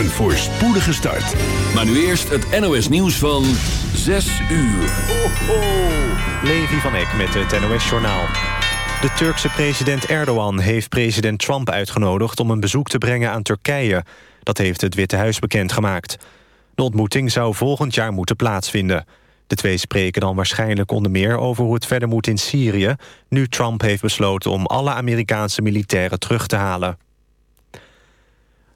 Een voorspoedige start. Maar nu eerst het NOS nieuws van 6 uur. Ho, ho. Levi van Eck met het NOS Journaal. De Turkse president Erdogan heeft president Trump uitgenodigd... om een bezoek te brengen aan Turkije. Dat heeft het Witte Huis bekendgemaakt. De ontmoeting zou volgend jaar moeten plaatsvinden. De twee spreken dan waarschijnlijk onder meer over hoe het verder moet in Syrië... nu Trump heeft besloten om alle Amerikaanse militairen terug te halen.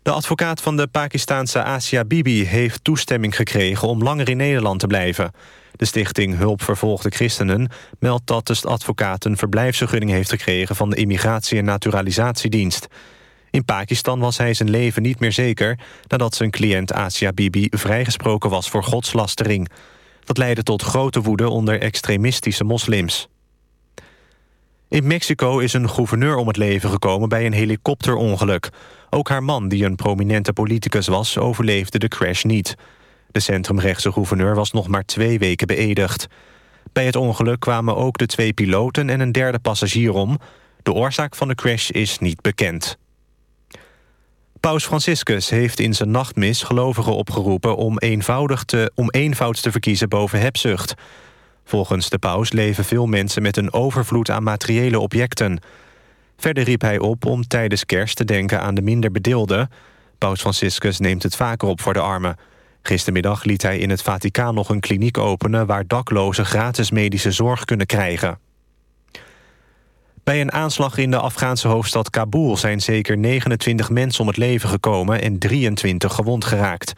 De advocaat van de Pakistanse Asia Bibi heeft toestemming gekregen om langer in Nederland te blijven. De stichting Hulp Vervolgde Christenen meldt dat de advocaat een verblijfsvergunning heeft gekregen van de Immigratie- en Naturalisatiedienst. In Pakistan was hij zijn leven niet meer zeker nadat zijn cliënt Asia Bibi vrijgesproken was voor godslastering. Dat leidde tot grote woede onder extremistische moslims. In Mexico is een gouverneur om het leven gekomen bij een helikopterongeluk. Ook haar man, die een prominente politicus was, overleefde de crash niet. De centrumrechtse gouverneur was nog maar twee weken beëdigd. Bij het ongeluk kwamen ook de twee piloten en een derde passagier om. De oorzaak van de crash is niet bekend. Paus Franciscus heeft in zijn nachtmis gelovigen opgeroepen... om, eenvoudig te, om te verkiezen boven hebzucht. Volgens de paus leven veel mensen met een overvloed aan materiële objecten. Verder riep hij op om tijdens kerst te denken aan de minder bedeelden. Paus Franciscus neemt het vaker op voor de armen. Gistermiddag liet hij in het Vaticaan nog een kliniek openen... waar daklozen gratis medische zorg kunnen krijgen. Bij een aanslag in de Afghaanse hoofdstad Kabul... zijn zeker 29 mensen om het leven gekomen en 23 gewond geraakt.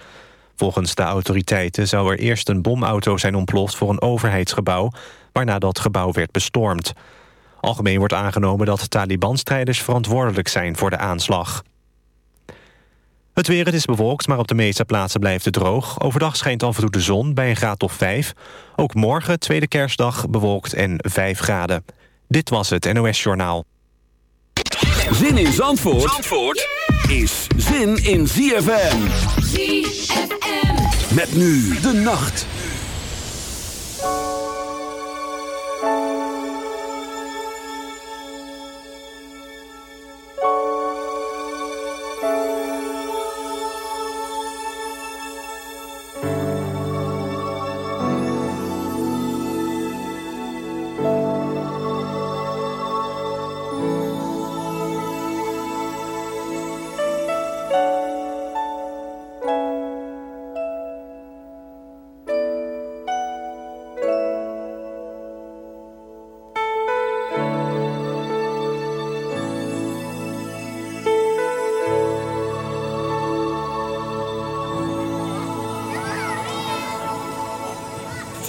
Volgens de autoriteiten zou er eerst een bomauto zijn ontploft... voor een overheidsgebouw, waarna dat gebouw werd bestormd. Algemeen wordt aangenomen dat Taliban-strijders verantwoordelijk zijn voor de aanslag. Het weer, het is bewolkt, maar op de meeste plaatsen blijft het droog. Overdag schijnt af en toe de zon bij een graad of 5. Ook morgen, tweede kerstdag, bewolkt en 5 graden. Dit was het NOS Journaal. Zin in Zandvoort, Zandvoort is zin in ZFM. ZFM. Met nu de nacht.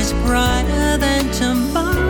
is brighter than tomorrow.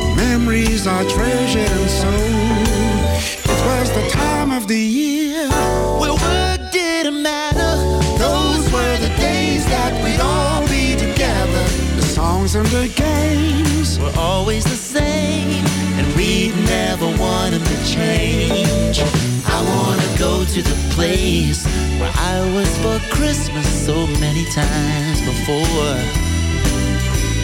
Memories are treasured and so. It was the time of the year where work didn't matter. Those were the days that we'd all be together. The songs and the games were always the same, and we'd never want them to change. I wanna go to the place where I was for Christmas so many times before.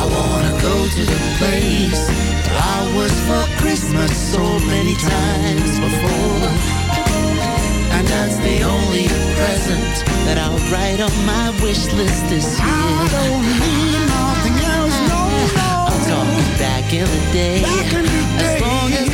I wanna go to the place I was for Christmas so many times before. And that's the only present that I'll write on my wish list this year. I don't need nothing else, no, no. I'm talking back in the day. Back in the day.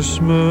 Christmas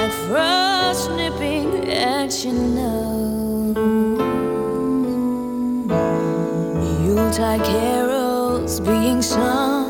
like frost nipping at your nose. Yuletide carols being sung.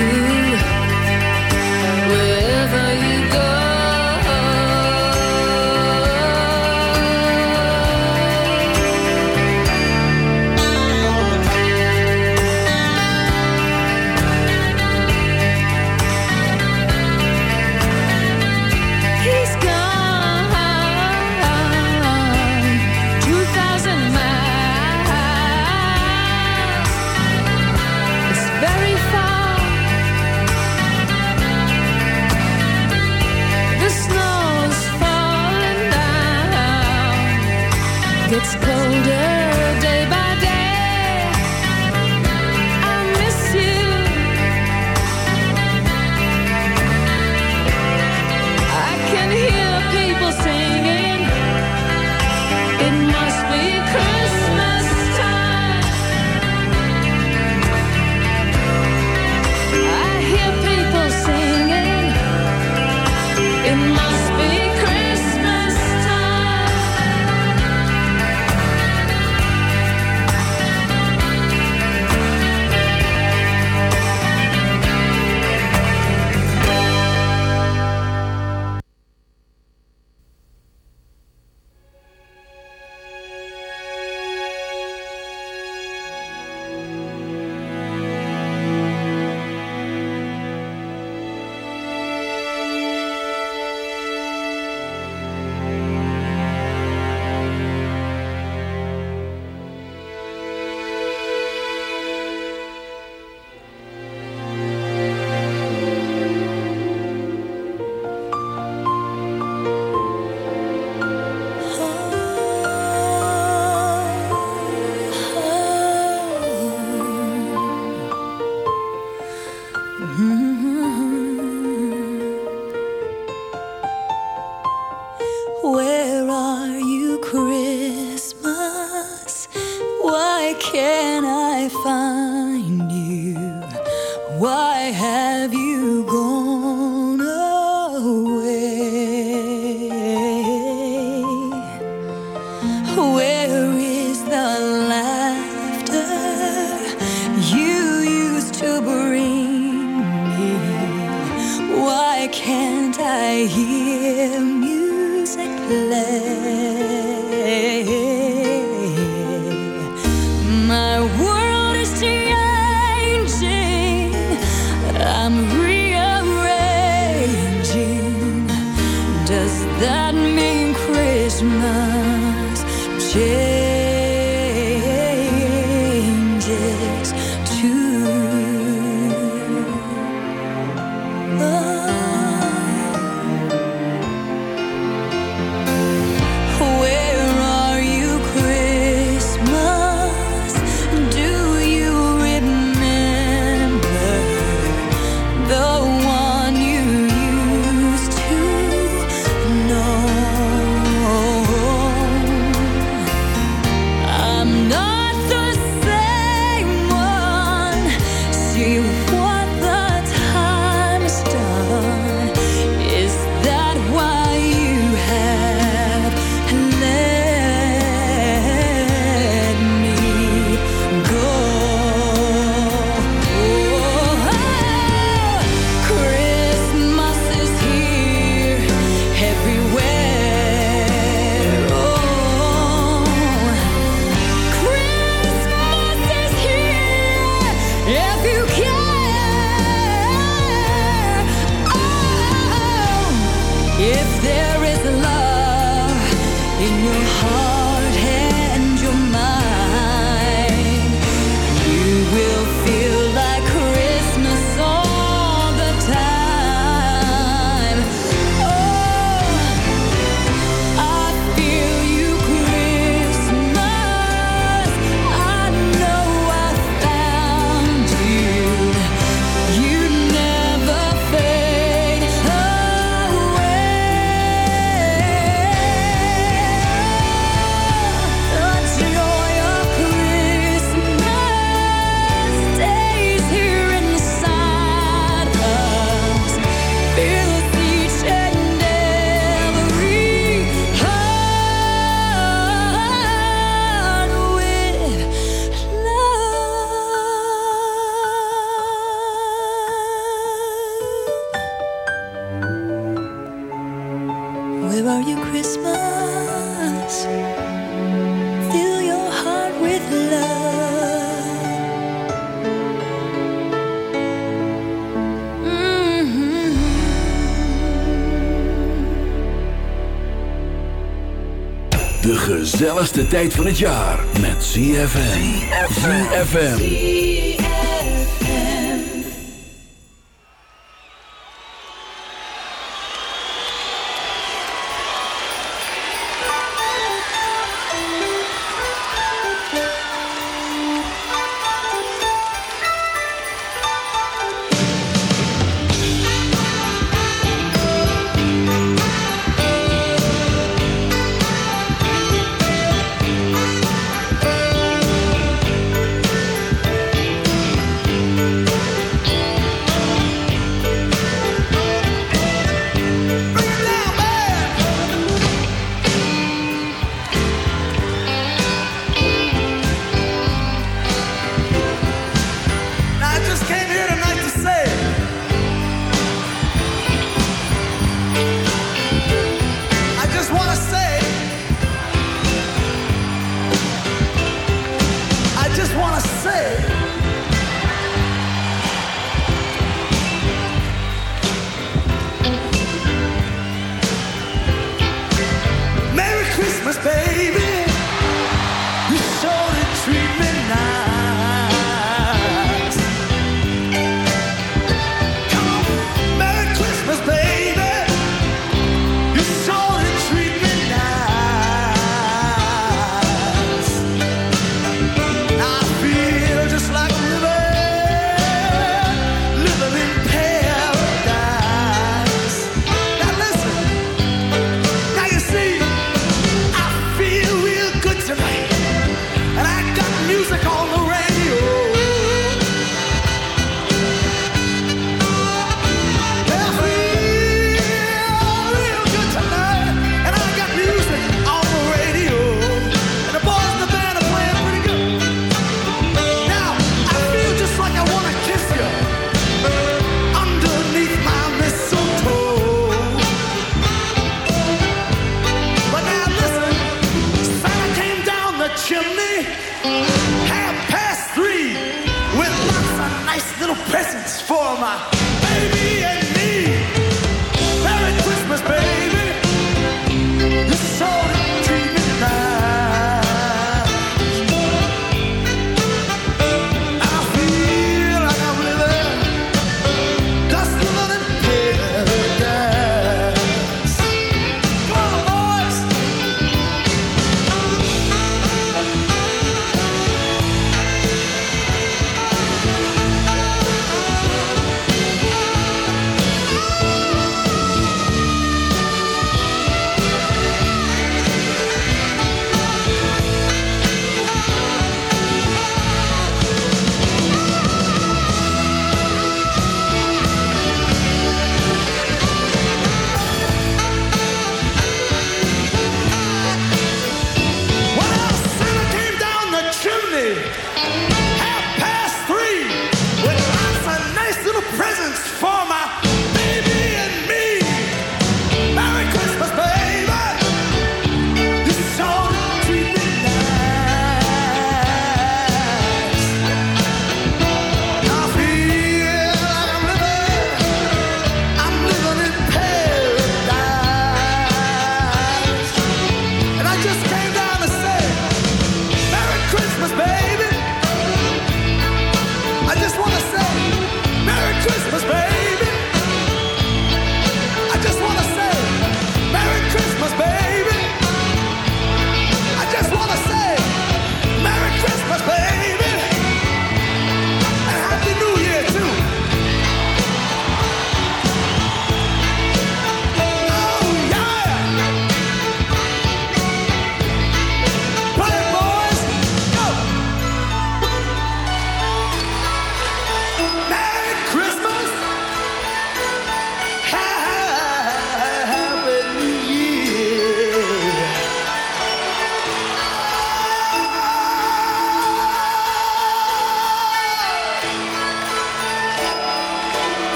De gezelligste tijd van het jaar met ZFM. ZFM.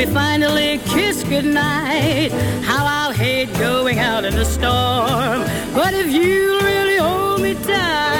We finally kiss goodnight, how I'll hate going out in the storm. But if you really hold me tight,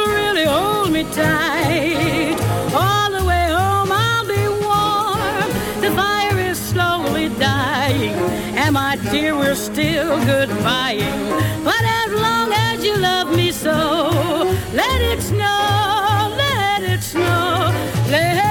tight, all the way home I'll be warm. The fire is slowly dying, and my dear, we're still goodbying. But as long as you love me so, let it snow, let it snow, let